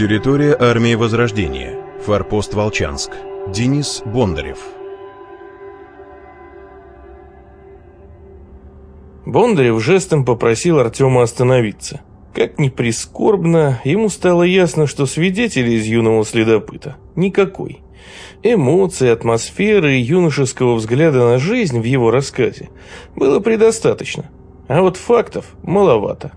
Территория армии Возрождения. Форпост Волчанск. Денис Бондарев. Бондарев жестом попросил Артема остановиться. Как ни прискорбно, ему стало ясно, что свидетелей из юного следопыта никакой. Эмоций, атмосферы и юношеского взгляда на жизнь в его рассказе было предостаточно, а вот фактов маловато.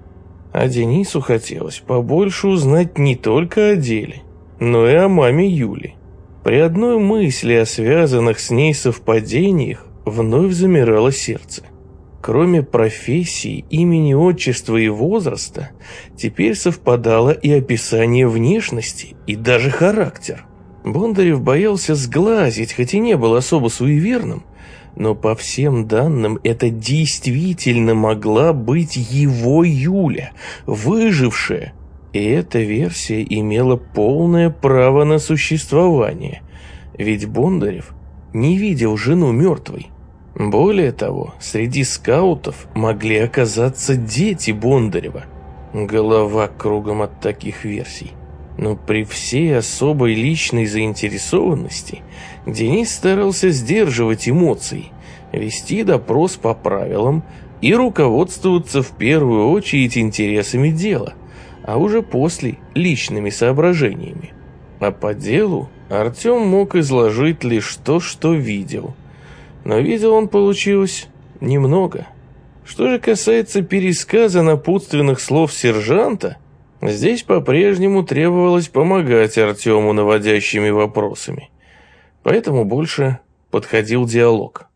А Денису хотелось побольше узнать не только о деле, но и о маме Юли. При одной мысли о связанных с ней совпадениях вновь замирало сердце. Кроме профессии, имени, отчества и возраста, теперь совпадало и описание внешности, и даже характер. Бондарев боялся сглазить, хоть и не был особо суеверным, но по всем данным это действительно могла быть его Юля, выжившая. И эта версия имела полное право на существование, ведь Бондарев не видел жену мертвой. Более того, среди скаутов могли оказаться дети Бондарева. Голова кругом от таких версий. Но при всей особой личной заинтересованности Денис старался сдерживать эмоции, вести допрос по правилам и руководствоваться в первую очередь интересами дела, а уже после личными соображениями. А по делу Артем мог изложить лишь то, что видел. Но видел он получилось немного. Что же касается пересказа напутственных слов сержанта, здесь по-прежнему требовалось помогать Артему наводящими вопросами. Поэтому больше подходил диалог.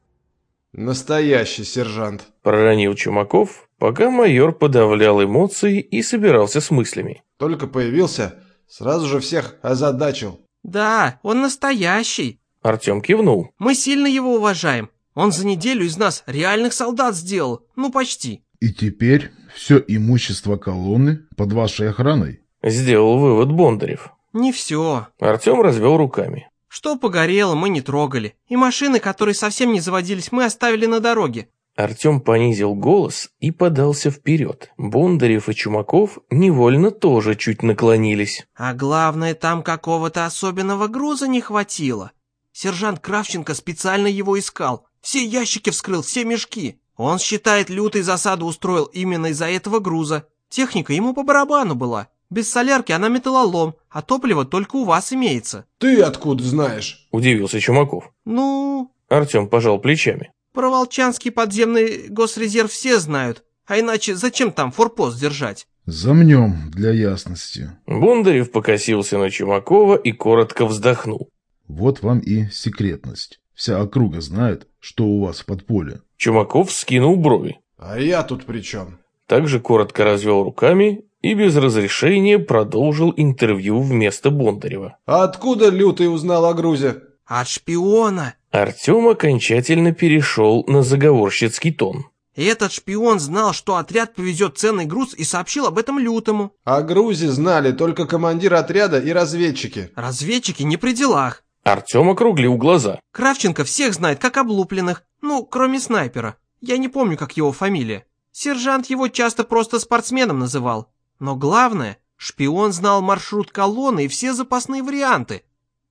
«Настоящий сержант», – проронил Чумаков, пока майор подавлял эмоции и собирался с мыслями. «Только появился, сразу же всех озадачил». «Да, он настоящий», – Артем кивнул. «Мы сильно его уважаем. Он за неделю из нас реальных солдат сделал, ну почти». «И теперь все имущество колонны под вашей охраной?» Сделал вывод Бондарев. «Не все». Артем развел руками. Что погорело, мы не трогали. И машины, которые совсем не заводились, мы оставили на дороге. Артем понизил голос и подался вперед. Бондарев и Чумаков невольно тоже чуть наклонились. А главное, там какого-то особенного груза не хватило. Сержант Кравченко специально его искал. Все ящики вскрыл, все мешки. Он считает, лютый засаду устроил именно из-за этого груза. Техника ему по барабану была. Без солярки она металлолом, а топливо только у вас имеется». «Ты откуда знаешь?» – удивился Чумаков. «Ну...» – Артем пожал плечами. «Про Волчанский подземный госрезерв все знают, а иначе зачем там форпост держать?» «Замнем для ясности». Бондарев покосился на Чумакова и коротко вздохнул. «Вот вам и секретность. Вся округа знает, что у вас в подполе». Чумаков скинул брови. «А я тут при чем?» Также коротко развел руками и без разрешения продолжил интервью вместо Бондарева. «А откуда Лютый узнал о грузе?» «От шпиона!» Артем окончательно перешел на заговорщицкий тон. «Этот шпион знал, что отряд повезет ценный груз и сообщил об этом Лютому». «О грузе знали только командир отряда и разведчики». «Разведчики не при делах». Артем округлил глаза. «Кравченко всех знает, как облупленных. Ну, кроме снайпера. Я не помню, как его фамилия. Сержант его часто просто спортсменом называл. Но главное, шпион знал маршрут колонны и все запасные варианты.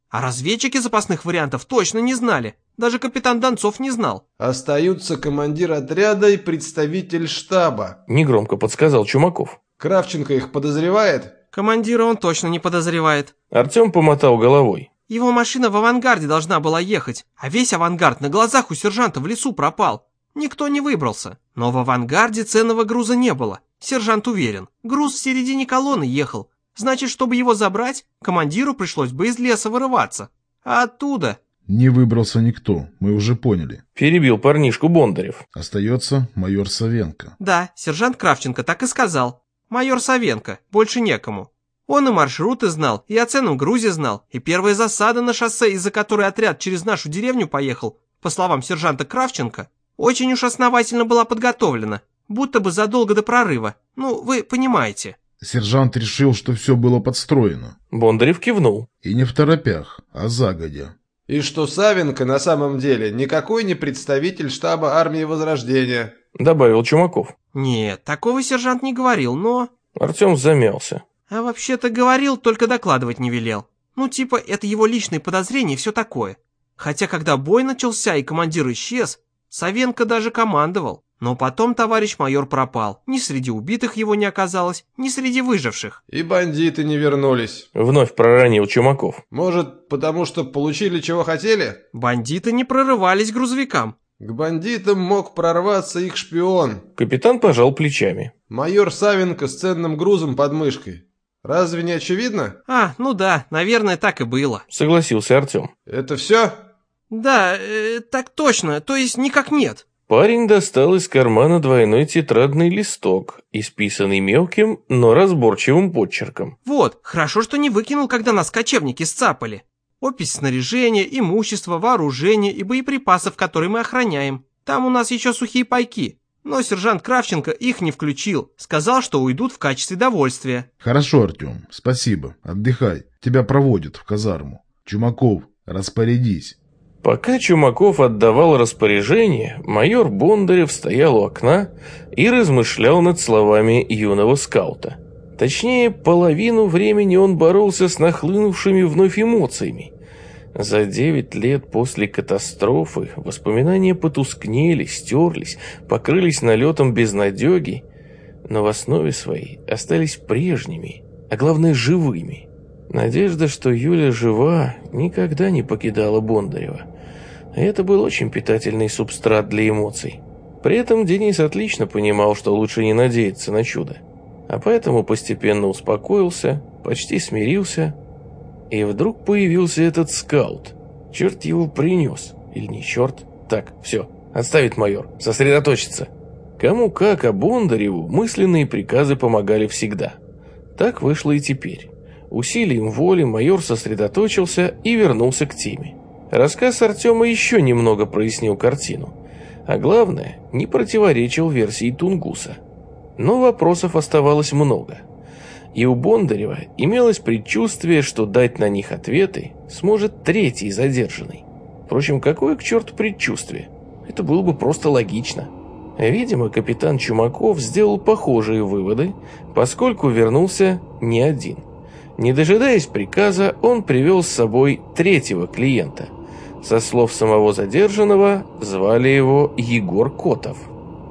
А разведчики запасных вариантов точно не знали. Даже капитан Донцов не знал. «Остаются командир отряда и представитель штаба», — негромко подсказал Чумаков. «Кравченко их подозревает?» «Командира он точно не подозревает». Артем помотал головой. «Его машина в авангарде должна была ехать, а весь авангард на глазах у сержанта в лесу пропал. Никто не выбрался. Но в авангарде ценного груза не было. Сержант уверен, груз в середине колонны ехал. Значит, чтобы его забрать, командиру пришлось бы из леса вырываться. А оттуда... Не выбрался никто, мы уже поняли. Перебил парнишку Бондарев. Остается майор Савенко. Да, сержант Кравченко так и сказал. Майор Савенко, больше некому. Он и маршруты знал, и о ценном грузе знал, и первая засада на шоссе, из-за которой отряд через нашу деревню поехал, по словам сержанта Кравченко, очень уж основательно была подготовлена, будто бы задолго до прорыва. Ну, вы понимаете. Сержант решил, что все было подстроено. Бондарев кивнул. И не в торопях, а загодя. И что Савенко на самом деле никакой не представитель штаба армии Возрождения. Добавил Чумаков. Нет, такого сержант не говорил, но... Артем замялся. А вообще-то говорил, только докладывать не велел. Ну, типа, это его личные подозрения и все такое. Хотя, когда бой начался и командир исчез, Савенко даже командовал. Но потом товарищ майор пропал. Ни среди убитых его не оказалось, ни среди выживших. И бандиты не вернулись. Вновь проронил Чумаков. Может, потому что получили, чего хотели? Бандиты не прорывались к грузовикам. К бандитам мог прорваться их шпион. Капитан пожал плечами. Майор Савенко с ценным грузом под мышкой. Разве не очевидно? А, ну да, наверное, так и было. Согласился Артем. Это все? Да, э, так точно, то есть никак нет. Парень достал из кармана двойной тетрадный листок, исписанный мелким, но разборчивым подчерком. Вот, хорошо, что не выкинул, когда нас кочевники сцапали. Опись снаряжения, имущества, вооружения и боеприпасов, которые мы охраняем. Там у нас еще сухие пайки. Но сержант Кравченко их не включил. Сказал, что уйдут в качестве довольствия. Хорошо, Артем, спасибо. Отдыхай. Тебя проводят в казарму. Чумаков, распорядись. Пока Чумаков отдавал распоряжение, майор Бондарев стоял у окна и размышлял над словами юного скаута. Точнее, половину времени он боролся с нахлынувшими вновь эмоциями. За девять лет после катастрофы воспоминания потускнели, стерлись, покрылись налетом безнадеги, но в основе своей остались прежними, а главное живыми. Надежда, что Юля жива, никогда не покидала Бондарева. Это был очень питательный субстрат для эмоций. При этом Денис отлично понимал, что лучше не надеяться на чудо. А поэтому постепенно успокоился, почти смирился. И вдруг появился этот скаут. Черт его принес. Или не черт. Так, все, отставить майор, сосредоточиться. Кому как, а Бондареву мысленные приказы помогали всегда. Так вышло и теперь. Усилием воли майор сосредоточился и вернулся к теме. Рассказ Артема еще немного прояснил картину. А главное, не противоречил версии Тунгуса. Но вопросов оставалось много. И у Бондарева имелось предчувствие, что дать на них ответы сможет третий задержанный. Впрочем, какое к черту предчувствие? Это было бы просто логично. Видимо, капитан Чумаков сделал похожие выводы, поскольку вернулся не один. Не дожидаясь приказа, он привел с собой третьего клиента. Со слов самого задержанного, звали его Егор Котов.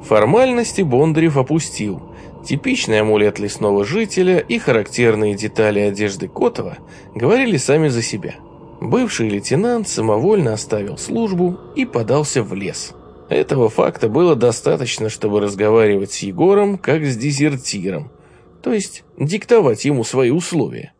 Формальности Бондарев опустил. Типичный амулет лесного жителя и характерные детали одежды Котова говорили сами за себя. Бывший лейтенант самовольно оставил службу и подался в лес. Этого факта было достаточно, чтобы разговаривать с Егором как с дезертиром, то есть диктовать ему свои условия.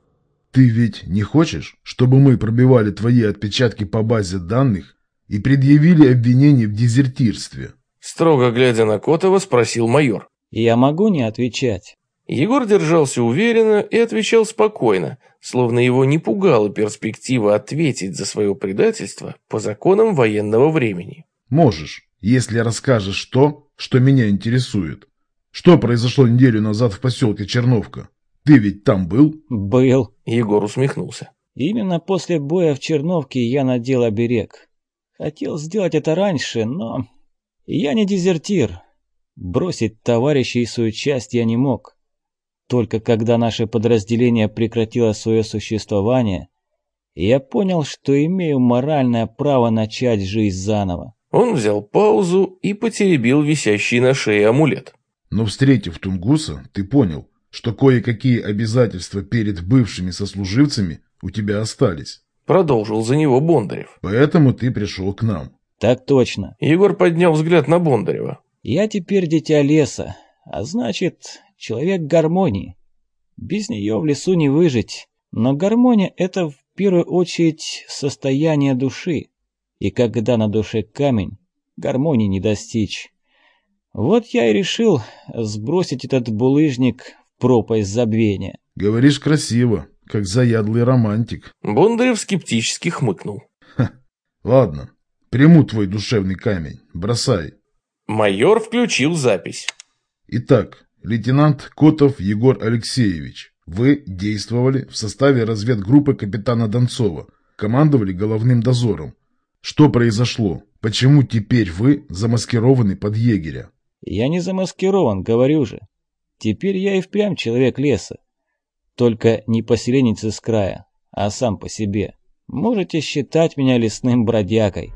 Ты ведь не хочешь, чтобы мы пробивали твои отпечатки по базе данных и предъявили обвинение в дезертирстве? Строго глядя на Котова, спросил майор. Я могу не отвечать? Егор держался уверенно и отвечал спокойно, словно его не пугала перспектива ответить за свое предательство по законам военного времени. Можешь, если расскажешь то, что меня интересует. Что произошло неделю назад в поселке Черновка? Ты ведь там был? Был. Егор усмехнулся. Именно после боя в Черновке я надел оберег. Хотел сделать это раньше, но... Я не дезертир. Бросить товарищей и свою часть я не мог. Только когда наше подразделение прекратило свое существование, я понял, что имею моральное право начать жизнь заново. Он взял паузу и потеребил висящий на шее амулет. Но встретив Тунгуса, ты понял, что кое-какие обязательства перед бывшими сослуживцами у тебя остались. Продолжил за него Бондарев. Поэтому ты пришел к нам. Так точно. Егор поднял взгляд на Бондарева. Я теперь дитя леса, а значит, человек гармонии. Без нее в лесу не выжить. Но гармония – это в первую очередь состояние души. И когда на душе камень, гармонии не достичь. Вот я и решил сбросить этот булыжник пропасть забвения. Говоришь красиво, как заядлый романтик. Бондарев скептически хмыкнул. Ха, ладно, приму твой душевный камень, бросай. Майор включил запись. Итак, лейтенант Котов Егор Алексеевич, вы действовали в составе разведгруппы капитана Донцова, командовали головным дозором. Что произошло? Почему теперь вы замаскированы под егеря? Я не замаскирован, говорю же. Теперь я и впрямь человек леса. Только не поселенец из края, а сам по себе. Можете считать меня лесным бродягой.